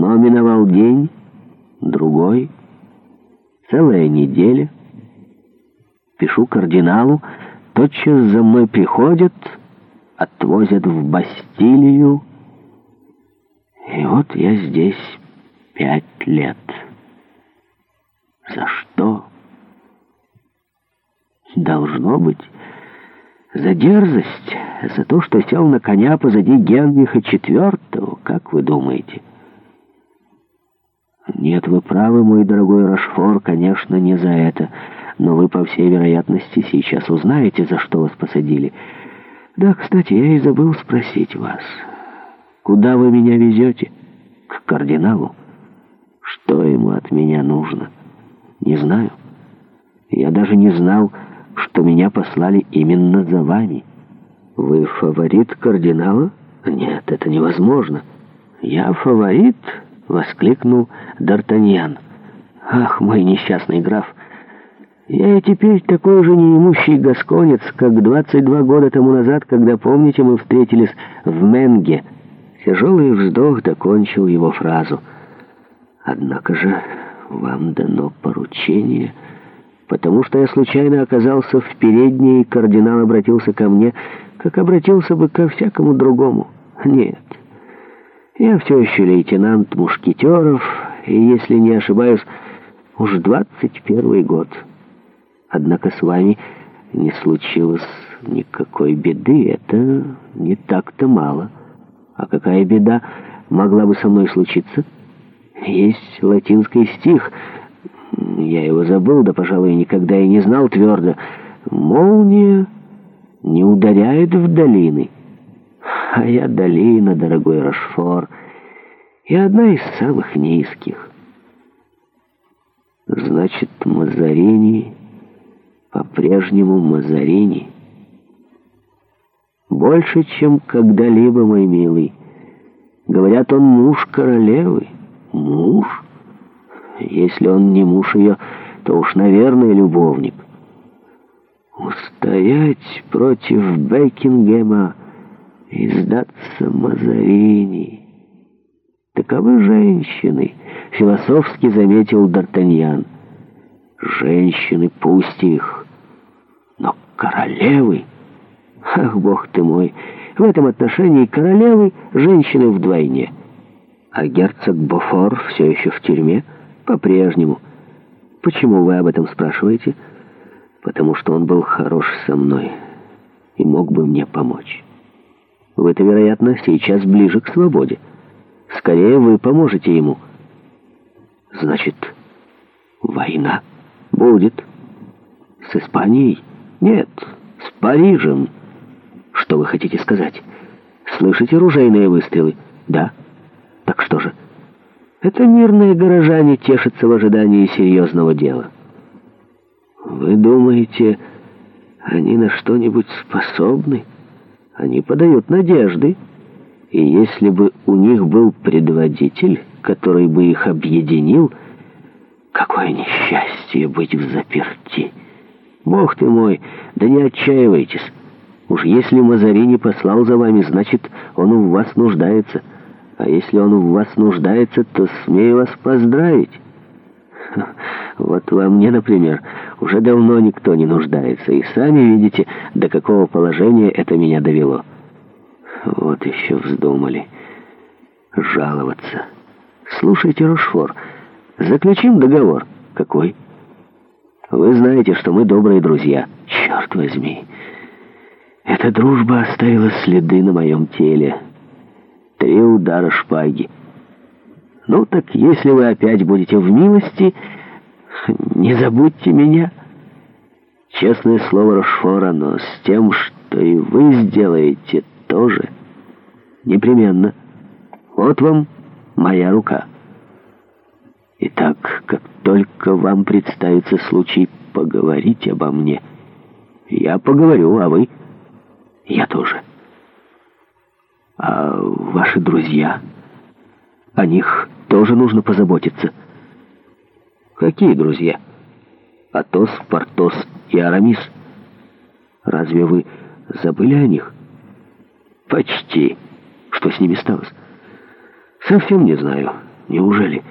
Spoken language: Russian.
Но миновал день, другой, целая неделя. Пишу кардиналу, тотчас за мной приходят, отвозят в Бастилию. И вот я здесь пять лет. За что? Должно быть, за дерзость, за то, что сел на коня позади Генриха IV, как вы думаете?» «Нет, вы правы, мой дорогой Рашфор, конечно, не за это. Но вы, по всей вероятности, сейчас узнаете, за что вас посадили. Да, кстати, я и забыл спросить вас. Куда вы меня везете? К кардиналу? Что ему от меня нужно? Не знаю. Я даже не знал, что меня послали именно за вами. Вы фаворит кардинала? Нет, это невозможно. Я фаворит воскликнул Д'Артаньян. «Ах, мой несчастный граф! Я и теперь такой же неимущий гасконец, как 22 года тому назад, когда, помните, мы встретились в Менге». Тяжелый вздох докончил его фразу. «Однако же вам дано поручение, потому что я случайно оказался в передней, и кардинал обратился ко мне, как обратился бы ко всякому другому. Нет». Я все еще лейтенант Мушкетеров, и, если не ошибаюсь, уж 21 год. Однако с вами не случилось никакой беды, это не так-то мало. А какая беда могла бы со мной случиться? Есть латинский стих, я его забыл, да, пожалуй, никогда и не знал твердо. «Молния не ударяет в долины» а я долина, дорогой Рашфор, и одна из самых низких. Значит, Мазарини по-прежнему Мазарини. Больше, чем когда-либо, мой милый. Говорят, он муж королевы. Муж? Если он не муж ее, то уж, наверное, любовник. Устоять против Бекингема — и сдаться Мазарини. Таковы женщины, философски заметил Д'Артаньян. Женщины, пусть их, но королевы... Ах, бог ты мой, в этом отношении королевы женщины вдвойне. А герцог Бофор все еще в тюрьме? По-прежнему. Почему вы об этом спрашиваете? Потому что он был хорош со мной и мог бы мне помочь». Вы-то, вероятно, сейчас ближе к свободе. Скорее вы поможете ему. Значит, война будет. С Испанией? Нет, с Парижем. Что вы хотите сказать? Слышите ружейные выстрелы? Да. Так что же? Это мирные горожане тешатся в ожидании серьезного дела. Вы думаете, они на что-нибудь способны? — они подают надежды. И если бы у них был предводитель, который бы их объединил, какое несчастье быть в заперти. Бог ты мой, да не отчаивайтесь. Уж если Мазарини послал за вами, значит, он в вас нуждается. А если он в вас нуждается, то смею вас поздравить». Вот во мне, например, уже давно никто не нуждается, и сами видите, до какого положения это меня довело. Вот еще вздумали жаловаться. Слушайте, Рошфор, заключим договор. Какой? Вы знаете, что мы добрые друзья. Черт возьми! Эта дружба оставила следы на моем теле. Три удара шпаги — ну так если вы опять будете в милости, не забудьте меня. Честное слово Рошфора, но с тем, что и вы сделаете тоже. Непременно. Вот вам моя рука. Итак, как только вам представится случай поговорить обо мне, я поговорю, а вы? Я тоже. А ваши друзья? О них тоже нужно позаботиться. Какие друзья? Атос, Портос и Арамис. Разве вы забыли о них? Почти. Что с ними стало? Совсем не знаю. Неужели...